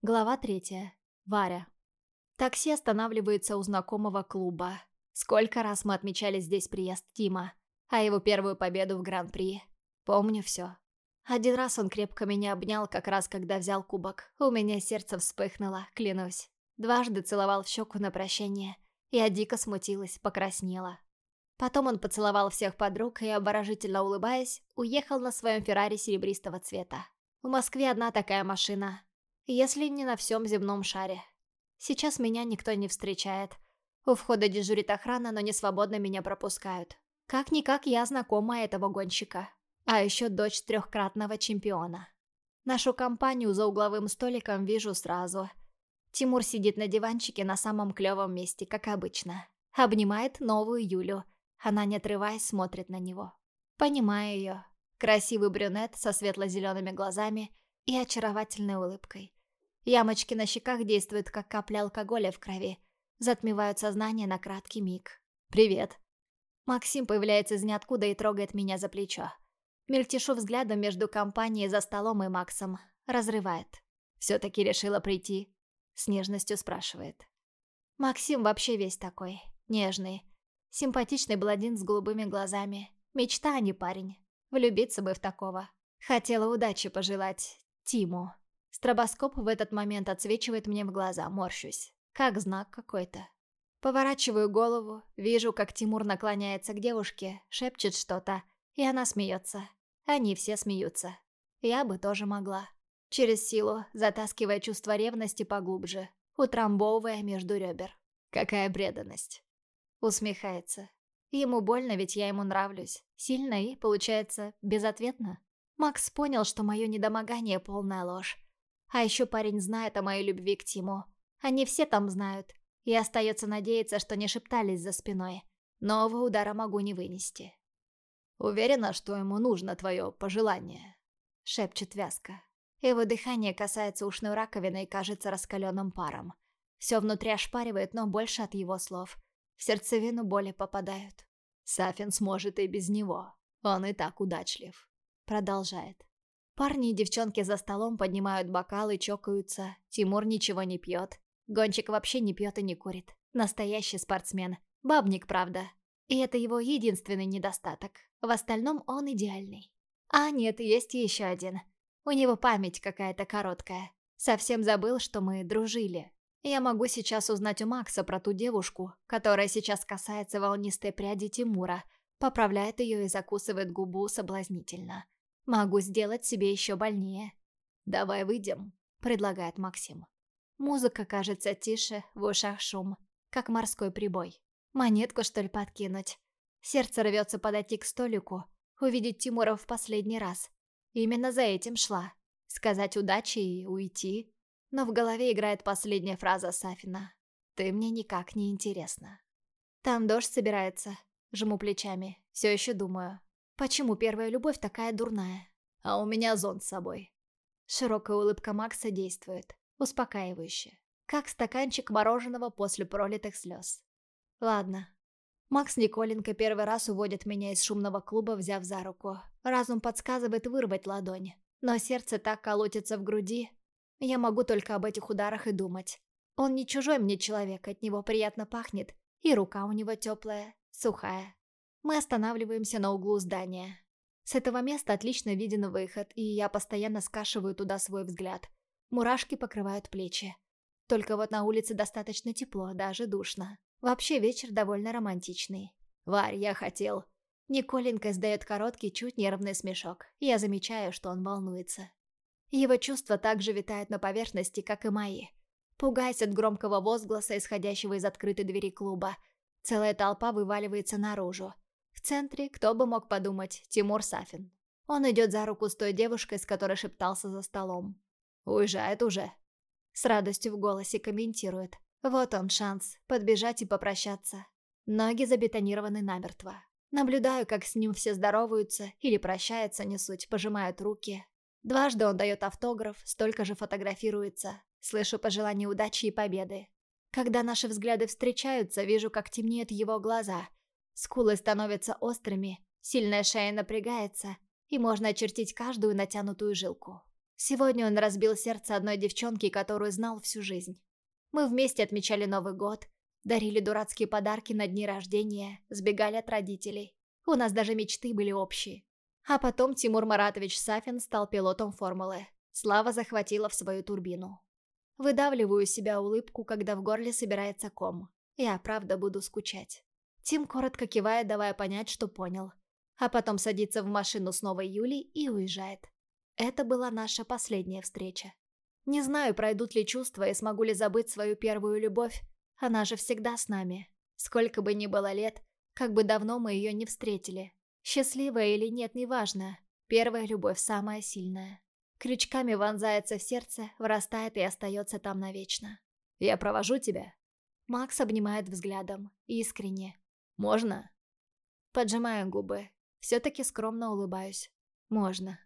Глава третья. Варя. Такси останавливается у знакомого клуба. Сколько раз мы отмечали здесь приезд Тима, а его первую победу в Гран-при. Помню все. Один раз он крепко меня обнял, как раз когда взял кубок. У меня сердце вспыхнуло, клянусь. Дважды целовал в щеку на прощание. Я дико смутилась, покраснела. Потом он поцеловал всех подруг и, обворожительно улыбаясь, уехал на своем Феррари серебристого цвета. В Москве одна такая машина, если не на всем земном шаре. Сейчас меня никто не встречает. У входа дежурит охрана, но не свободно меня пропускают. Как-никак я знакома этого гонщика. А еще дочь трехкратного чемпиона. Нашу компанию за угловым столиком вижу сразу. Тимур сидит на диванчике на самом клевом месте, как обычно. Обнимает новую Юлю. Она, не отрываясь, смотрит на него. Понимаю ее. Красивый брюнет со светло-зелеными глазами и очаровательной улыбкой. Ямочки на щеках действуют, как капля алкоголя в крови. Затмевают сознание на краткий миг. «Привет». Максим появляется из ниоткуда и трогает меня за плечо. Мельтешу взглядом между компанией за столом и Максом. Разрывает. «Все-таки решила прийти?» С нежностью спрашивает. Максим вообще весь такой. Нежный. Симпатичный блондин с голубыми глазами. Мечта, а не парень. Влюбиться бы в такого. Хотела удачи пожелать Тиму. Стробоскоп в этот момент отсвечивает мне в глаза, морщусь. Как знак какой-то. Поворачиваю голову, вижу, как Тимур наклоняется к девушке, шепчет что-то, и она смеется. Они все смеются. Я бы тоже могла. Через силу, затаскивая чувство ревности поглубже, утрамбовывая между ребер. Какая преданность. Усмехается. Ему больно, ведь я ему нравлюсь. Сильно и, получается, безответно. Макс понял, что мое недомогание — полная ложь. А еще парень знает о моей любви к Тиму. Они все там знают. И остается надеяться, что не шептались за спиной. Нового удара могу не вынести. «Уверена, что ему нужно твое пожелание», — шепчет вязко. Его дыхание касается ушной раковины и кажется раскаленным паром. Все внутри ошпаривает, но больше от его слов. В сердцевину боли попадают. Сафин сможет и без него. Он и так удачлив. Продолжает. Парни и девчонки за столом поднимают бокалы, чокаются. Тимур ничего не пьет. Гонщик вообще не пьет и не курит. Настоящий спортсмен. Бабник, правда. И это его единственный недостаток. В остальном он идеальный. А нет, есть еще один. У него память какая-то короткая. Совсем забыл, что мы дружили. Я могу сейчас узнать у Макса про ту девушку, которая сейчас касается волнистой пряди Тимура, поправляет ее и закусывает губу соблазнительно. Могу сделать себе еще больнее. «Давай выйдем», — предлагает Максим. Музыка кажется тише, в ушах шум, как морской прибой. Монетку, что ли, подкинуть? Сердце рвется подойти к столику, увидеть Тимура в последний раз. Именно за этим шла. Сказать удачи и уйти. Но в голове играет последняя фраза Сафина. «Ты мне никак не интересна». Там дождь собирается. Жму плечами. Все еще думаю. Почему первая любовь такая дурная? А у меня зонт с собой. Широкая улыбка Макса действует. Успокаивающе. Как стаканчик мороженого после пролитых слез. Ладно. Макс Николенко первый раз уводит меня из шумного клуба, взяв за руку. Разум подсказывает вырвать ладонь. Но сердце так колотится в груди. Я могу только об этих ударах и думать. Он не чужой мне человек, от него приятно пахнет. И рука у него теплая, сухая. Мы останавливаемся на углу здания. С этого места отлично виден выход, и я постоянно скашиваю туда свой взгляд. Мурашки покрывают плечи. Только вот на улице достаточно тепло, даже душно. Вообще вечер довольно романтичный. «Варь, я хотел...» Николенко издает короткий, чуть нервный смешок. Я замечаю, что он волнуется. Его чувства также витают на поверхности, как и мои. Пугаясь от громкого возгласа, исходящего из открытой двери клуба, целая толпа вываливается наружу. В центре, кто бы мог подумать, Тимур Сафин. Он идет за руку с той девушкой, с которой шептался за столом. «Уезжает уже». С радостью в голосе комментирует. Вот он шанс, подбежать и попрощаться. Ноги забетонированы намертво. Наблюдаю, как с ним все здороваются или прощаются, не суть, пожимают руки. Дважды он дает автограф, столько же фотографируется. Слышу пожелания удачи и победы. Когда наши взгляды встречаются, вижу, как темнеют его глаза, Скулы становятся острыми, сильная шея напрягается, и можно очертить каждую натянутую жилку. Сегодня он разбил сердце одной девчонки, которую знал всю жизнь. Мы вместе отмечали Новый год, дарили дурацкие подарки на дни рождения, сбегали от родителей. У нас даже мечты были общие. А потом Тимур Маратович Сафин стал пилотом формулы. Слава захватила в свою турбину. Выдавливаю себя улыбку, когда в горле собирается ком. Я правда буду скучать. Тим коротко кивает, давая понять, что понял. А потом садится в машину с новой Юлей и уезжает. Это была наша последняя встреча. Не знаю, пройдут ли чувства и смогу ли забыть свою первую любовь. Она же всегда с нами. Сколько бы ни было лет, как бы давно мы ее не встретили. Счастливая или нет, неважно. Первая любовь самая сильная. Крючками вонзается в сердце, вырастает и остается там навечно. «Я провожу тебя?» Макс обнимает взглядом, искренне. «Можно?» Поджимаю губы. Все-таки скромно улыбаюсь. «Можно».